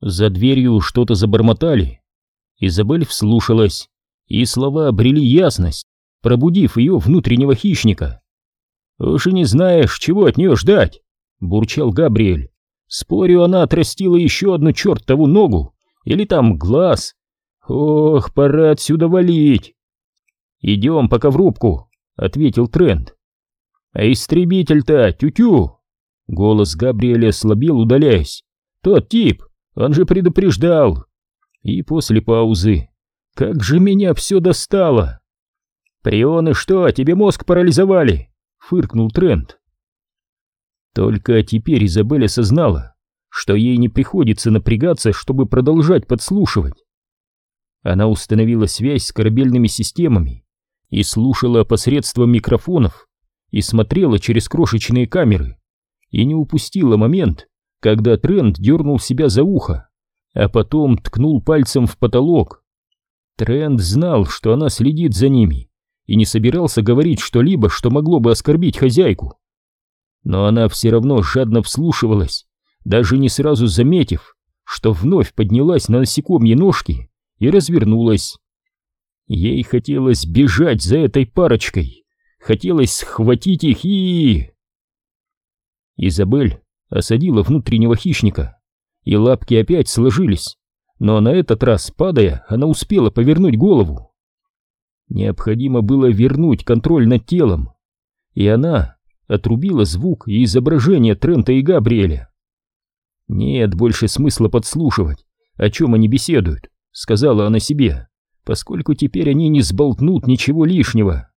За дверью что-то забормотали. Изабель вслушалась, и слова обрели ясность, пробудив ее внутреннего хищника. «Уж и не знаешь, чего от нее ждать!» — бурчал Габриэль. «Спорю, она отрастила еще одну чертову ногу, или там глаз. Ох, пора отсюда валить!» «Идем пока в рубку», — ответил Трент. «А истребитель-то, тю-тю!» Голос Габриэля слабел, удаляясь. «Тот тип, он же предупреждал!» И после паузы. «Как же меня все достало!» «Прионы что, тебе мозг парализовали?» — фыркнул Трент. Только теперь Изабель осознала, что ей не приходится напрягаться, чтобы продолжать подслушивать. Она установила связь с корабельными системами и слушала посредством микрофонов и смотрела через крошечные камеры и не упустила момент, когда Трент дернул себя за ухо, а потом ткнул пальцем в потолок. Трент знал, что она следит за ними и не собирался говорить что-либо, что могло бы оскорбить хозяйку. Но она все равно жадно вслушивалась, даже не сразу заметив, что вновь поднялась на насекомьи ножки и развернулась. Ей хотелось бежать за этой парочкой, хотелось схватить их и... Изабель осадила внутреннего хищника, и лапки опять сложились, но на этот раз, падая, она успела повернуть голову. Необходимо было вернуть контроль над телом, и она отрубила звук и изображение Трента и Габриэля. Нет больше смысла подслушивать, о чем они беседуют, сказала она себе поскольку теперь они не сболтнут ничего лишнего.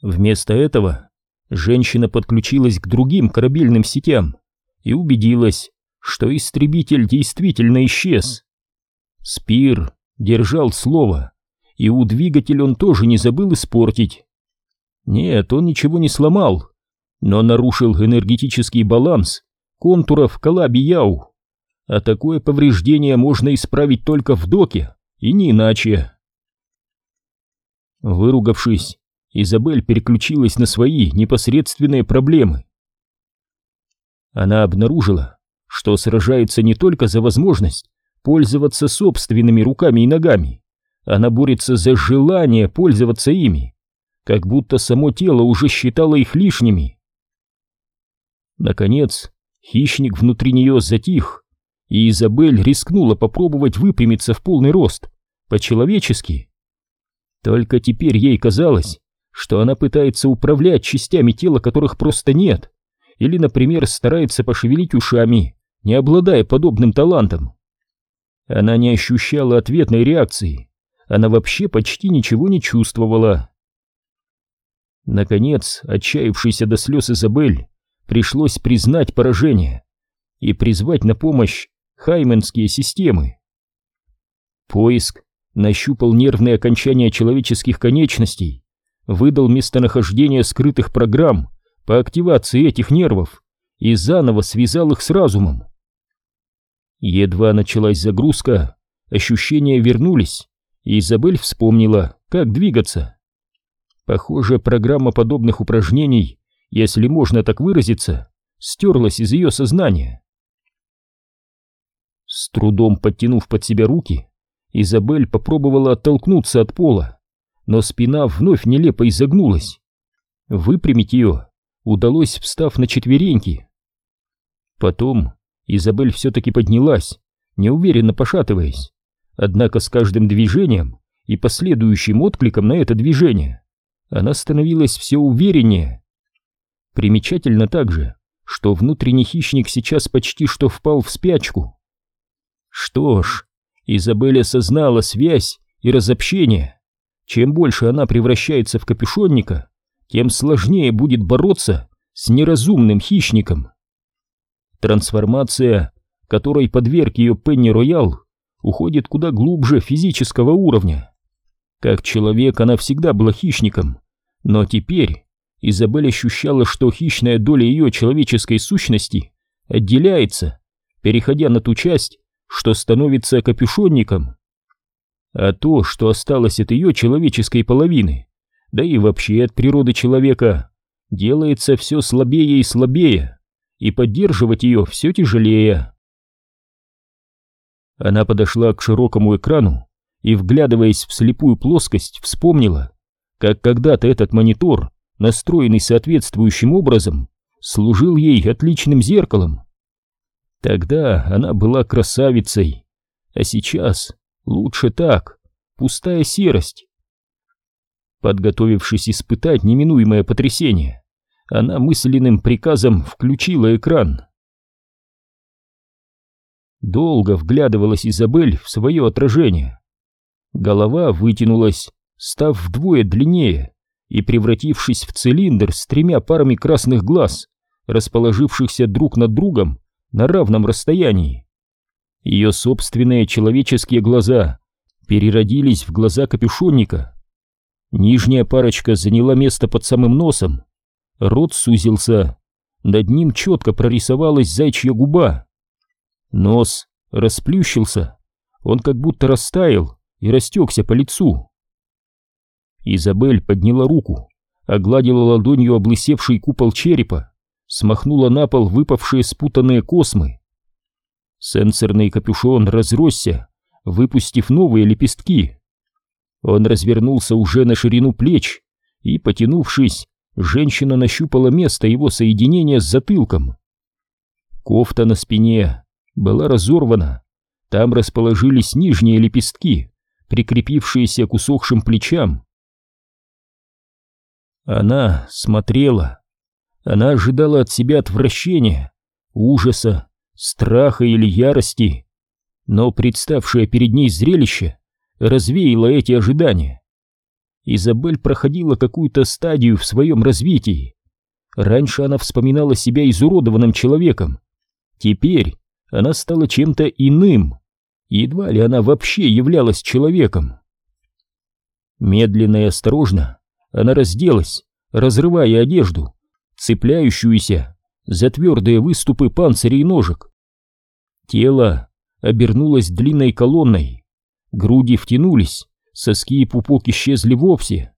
Вместо этого женщина подключилась к другим корабельным сетям и убедилась, что истребитель действительно исчез. Спир держал слово, и у двигателя он тоже не забыл испортить. Нет, он ничего не сломал, но нарушил энергетический баланс контуров Калаби-Яу. А такое повреждение можно исправить только в доке, и не иначе. Выругавшись, Изабель переключилась на свои непосредственные проблемы. Она обнаружила, что сражается не только за возможность пользоваться собственными руками и ногами, она борется за желание пользоваться ими, как будто само тело уже считало их лишними. Наконец, хищник внутри нее затих, и Изабель рискнула попробовать выпрямиться в полный рост, по-человечески. Только теперь ей казалось, что она пытается управлять частями тела, которых просто нет, или, например, старается пошевелить ушами, не обладая подобным талантом. Она не ощущала ответной реакции, она вообще почти ничего не чувствовала. Наконец, отчаявшийся до слез Изабель, пришлось признать поражение и призвать на помощь хайменские системы. Поиск нащупал нервные окончания человеческих конечностей, выдал местонахождение скрытых программ по активации этих нервов и заново связал их с разумом. Едва началась загрузка, ощущения вернулись, и Изабель вспомнила, как двигаться. Похоже, программа подобных упражнений, если можно так выразиться, стерлась из ее сознания. С трудом подтянув под себя руки, Изабель попробовала оттолкнуться от пола, но спина вновь нелепо изогнулась. Выпрямить ее удалось, встав на четвереньки. Потом Изабель все-таки поднялась, неуверенно пошатываясь, однако с каждым движением и последующим откликом на это движение она становилась все увереннее. Примечательно также, что внутренний хищник сейчас почти что впал в спячку. Что ж, Изабель осознала связь и разобщение. Чем больше она превращается в капюшонника, тем сложнее будет бороться с неразумным хищником. Трансформация, которой подверг ее Пенни Роял, уходит куда глубже физического уровня. Как человек она всегда была хищником, но теперь Изабель ощущала, что хищная доля ее человеческой сущности отделяется, переходя на ту часть, что становится капюшонником. А то, что осталось от ее человеческой половины, да и вообще от природы человека, делается все слабее и слабее, и поддерживать ее все тяжелее. Она подошла к широкому экрану и, вглядываясь в слепую плоскость, вспомнила, как когда-то этот монитор, настроенный соответствующим образом, служил ей отличным зеркалом. Тогда она была красавицей, а сейчас лучше так, пустая серость. Подготовившись испытать неминуемое потрясение, она мысленным приказом включила экран. Долго вглядывалась Изабель в свое отражение. Голова вытянулась, став вдвое длиннее и превратившись в цилиндр с тремя парами красных глаз, расположившихся друг над другом на равном расстоянии. Ее собственные человеческие глаза переродились в глаза капюшонника. Нижняя парочка заняла место под самым носом. Рот сузился. Над ним четко прорисовалась зайчья губа. Нос расплющился. Он как будто растаял и растекся по лицу. Изабель подняла руку, огладила ладонью облысевший купол черепа, смахнула на пол выпавшие спутанные космы. Сенсорный капюшон разросся, выпустив новые лепестки. Он развернулся уже на ширину плеч, и, потянувшись, женщина нащупала место его соединения с затылком. Кофта на спине была разорвана, там расположились нижние лепестки, прикрепившиеся к усохшим плечам. Она смотрела. Она ожидала от себя отвращения, ужаса, страха или ярости, но представшее перед ней зрелище развеяло эти ожидания. Изабель проходила какую-то стадию в своем развитии. Раньше она вспоминала себя изуродованным человеком. Теперь она стала чем-то иным. Едва ли она вообще являлась человеком. Медленно и осторожно она разделась, разрывая одежду, цепляющуюся за твердые выступы панциря и ножек. Тело обернулось длинной колонной, груди втянулись, соски и пупок исчезли вовсе.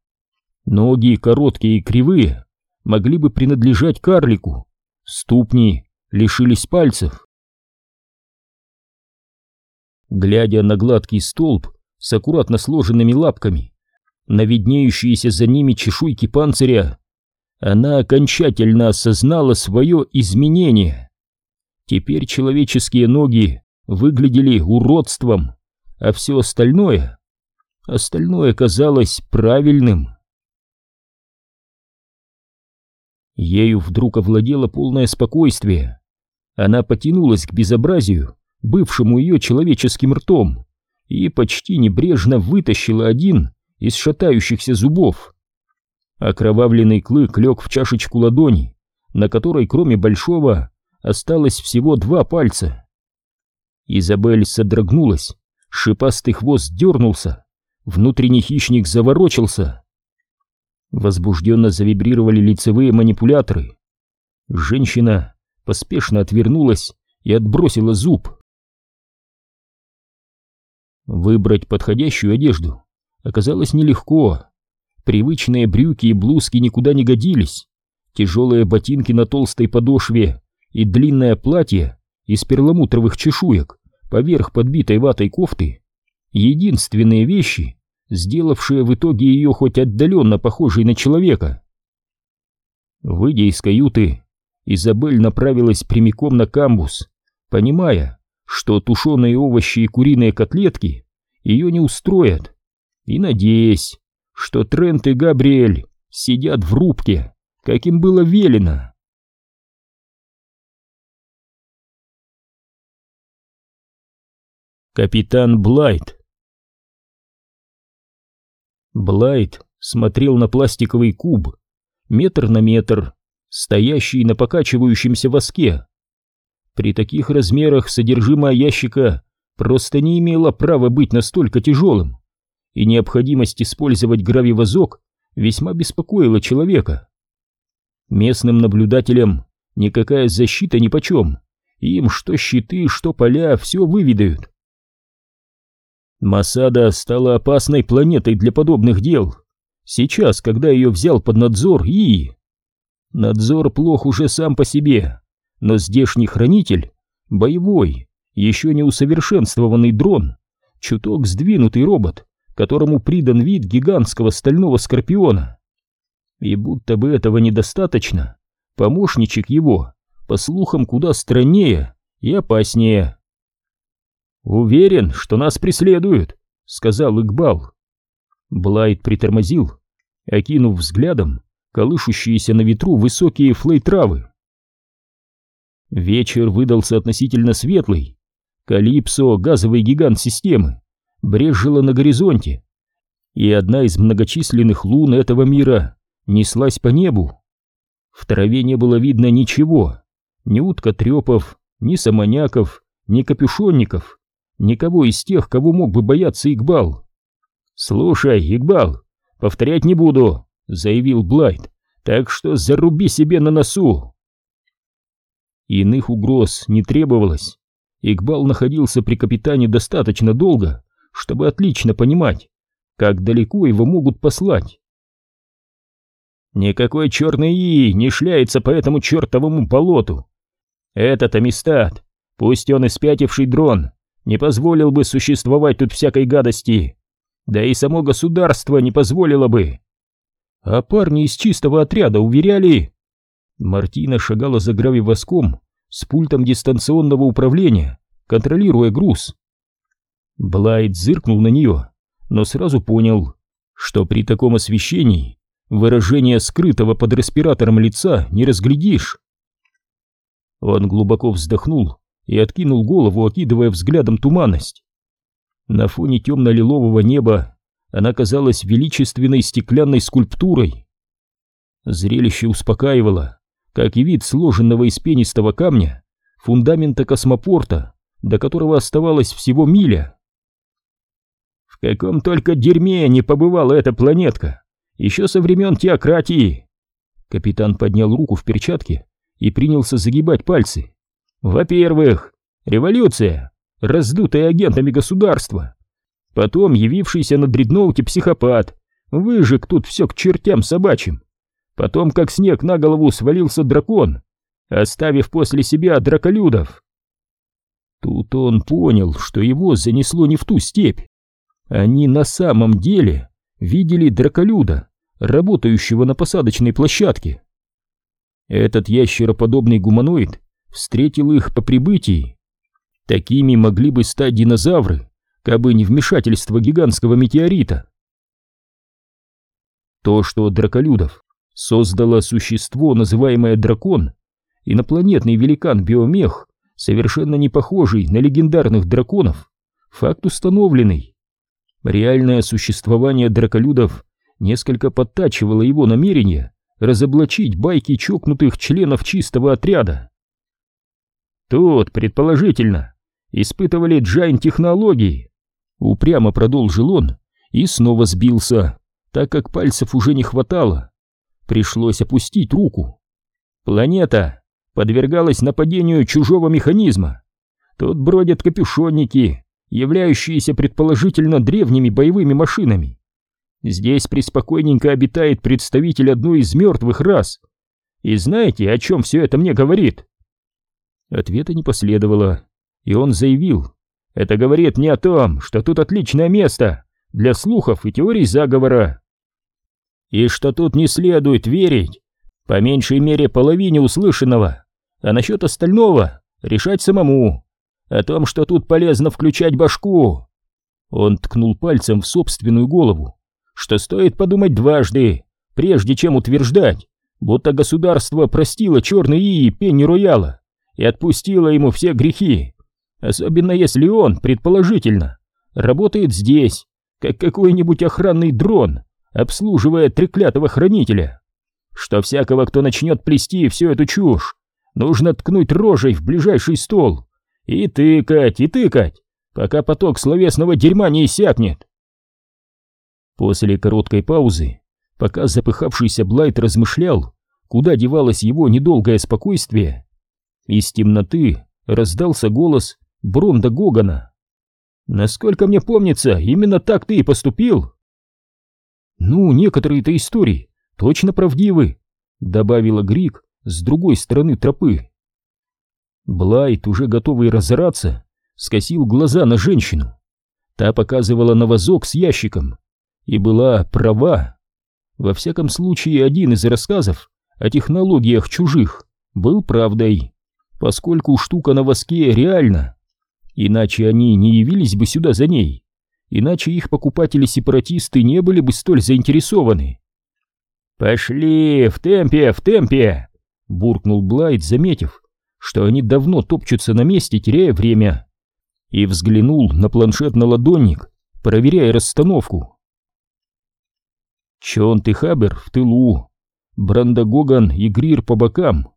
Ноги, короткие и кривые, могли бы принадлежать карлику, ступни лишились пальцев. Глядя на гладкий столб с аккуратно сложенными лапками, на виднеющиеся за ними чешуйки панциря, она окончательно осознала свое изменение. Теперь человеческие ноги выглядели уродством, а все остальное, остальное казалось правильным. Ею вдруг овладело полное спокойствие. Она потянулась к безобразию, бывшему ее человеческим ртом, и почти небрежно вытащила один из шатающихся зубов. Окровавленный клык лег в чашечку ладони, на которой кроме большого осталось всего два пальца. Изабель содрогнулась, шипастый хвост дернулся, внутренний хищник заворочился. Возбужденно завибрировали лицевые манипуляторы. Женщина поспешно отвернулась и отбросила зуб. Выбрать подходящую одежду оказалось нелегко. Привычные брюки и блузки никуда не годились. Тяжелые ботинки на толстой подошве и длинное платье из перламутровых чешуек поверх подбитой ватой кофты — единственные вещи, сделавшие в итоге ее хоть отдаленно похожей на человека. Выйдя из каюты, Изабель направилась прямиком на камбус, понимая, что тушеные овощи и куриные котлетки ее не устроят и надеясь, что Трент и Габриэль сидят в рубке, как им было велено. Капитан Блайт Блайт смотрел на пластиковый куб, метр на метр, стоящий на покачивающемся воске. При таких размерах содержимое ящика просто не имело права быть настолько тяжелым и необходимость использовать гравивозок весьма беспокоила человека. Местным наблюдателям никакая защита нипочем, им что щиты, что поля, все выведают. Масада стала опасной планетой для подобных дел. Сейчас, когда ее взял под надзор и... Надзор плох уже сам по себе, но здешний хранитель, боевой, еще не усовершенствованный дрон, чуток сдвинутый робот, которому придан вид гигантского стального скорпиона. И будто бы этого недостаточно, помощничек его, по слухам, куда страннее и опаснее. «Уверен, что нас преследуют», — сказал Игбал. Блайт притормозил, окинув взглядом колышущиеся на ветру высокие флейтравы. Вечер выдался относительно светлый. Калипсо, газовый гигант системы, брежила на горизонте, и одна из многочисленных лун этого мира неслась по небу. В траве не было видно ничего, ни уткотрепов, ни самоняков, ни капюшонников, никого из тех, кого мог бы бояться Игбал. «Слушай, Игбал, повторять не буду», — заявил Блайт, «так что заруби себе на носу». Иных угроз не требовалось. Игбал находился при капитане достаточно долго, чтобы отлично понимать, как далеко его могут послать. Никакой черный И не шляется по этому чертовому болоту. Этот Амистад, пусть он и спятивший дрон, не позволил бы существовать тут всякой гадости. Да и само государство не позволило бы. А парни из чистого отряда уверяли... Мартина шагала за гравивоском с пультом дистанционного управления, контролируя груз. Блайт зыркнул на нее, но сразу понял, что при таком освещении выражение скрытого под респиратором лица не разглядишь. Он глубоко вздохнул и откинул голову, окидывая взглядом туманность. На фоне темно-лилового неба она казалась величественной стеклянной скульптурой. Зрелище успокаивало, как и вид сложенного из пенистого камня фундамента космопорта, до которого оставалось всего миля. В каком только дерьме не побывала эта планетка, еще со времен теократии. Капитан поднял руку в перчатке и принялся загибать пальцы. Во-первых, революция, раздутая агентами государства. Потом явившийся на дредноуте психопат, выжег тут все к чертям собачьим. Потом, как снег на голову, свалился дракон, оставив после себя драколюдов. Тут он понял, что его занесло не в ту степь. Они на самом деле видели драколюда, работающего на посадочной площадке. Этот ящероподобный гуманоид встретил их по прибытии. Такими могли бы стать динозавры, кабы не вмешательство гигантского метеорита. То, что драколюдов создало существо, называемое дракон, инопланетный великан-биомех, совершенно не похожий на легендарных драконов, факт установленный. Реальное существование драколюдов несколько подтачивало его намерение разоблачить байки чокнутых членов чистого отряда. Тут, предположительно, испытывали джайн-технологии. Упрямо продолжил он и снова сбился, так как пальцев уже не хватало. Пришлось опустить руку. Планета подвергалась нападению чужого механизма. Тут бродят капюшонники, являющиеся предположительно древними боевыми машинами. Здесь преспокойненько обитает представитель одной из мертвых рас. И знаете, о чем все это мне говорит? Ответа не последовало, и он заявил. Это говорит не о том, что тут отличное место для слухов и теорий заговора. И что тут не следует верить, по меньшей мере половине услышанного, а насчет остального решать самому. О том, что тут полезно включать башку. Он ткнул пальцем в собственную голову что стоит подумать дважды, прежде чем утверждать, будто государство простило черный и Пенни Рояла и отпустило ему все грехи, особенно если он, предположительно, работает здесь, как какой-нибудь охранный дрон, обслуживая треклятого хранителя. Что всякого, кто начнет плести всю эту чушь, нужно ткнуть рожей в ближайший стол и тыкать, и тыкать, пока поток словесного дерьма не иссякнет. После короткой паузы, пока запыхавшийся Блайт размышлял, куда девалось его недолгое спокойствие, из темноты раздался голос Бронда Гогана. «Насколько мне помнится, именно так ты и поступил?» «Ну, некоторые-то истории точно правдивы», — добавила Грик с другой стороны тропы. Блайт, уже готовый разораться, скосил глаза на женщину. Та показывала на вазок с ящиком и была права. Во всяком случае, один из рассказов о технологиях чужих был правдой, поскольку штука на воске реальна. Иначе они не явились бы сюда за ней, иначе их покупатели-сепаратисты не были бы столь заинтересованы. «Пошли, в темпе, в темпе!» — буркнул Блайт, заметив, что они давно топчутся на месте, теряя время, и взглянул на планшет на ладонник, проверяя расстановку. Чонт и Хабер в тылу, Бранда Гоган и Грир по бокам,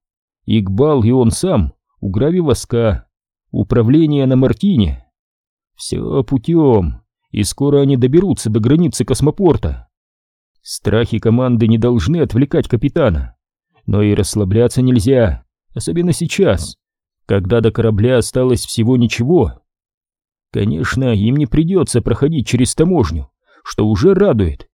Игбал и он сам у грави воска, управление на Мартине. Все путем, и скоро они доберутся до границы космопорта. Страхи команды не должны отвлекать капитана, но и расслабляться нельзя, особенно сейчас, когда до корабля осталось всего ничего. Конечно, им не придется проходить через таможню, что уже радует.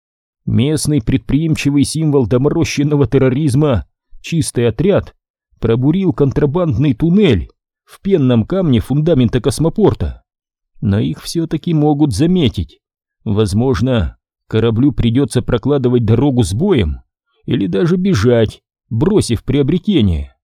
Местный предприимчивый символ доморощенного терроризма, чистый отряд, пробурил контрабандный туннель в пенном камне фундамента космопорта. Но их все-таки могут заметить. Возможно, Кораблю придется прокладывать дорогу с боем или даже бежать, бросив приобретение.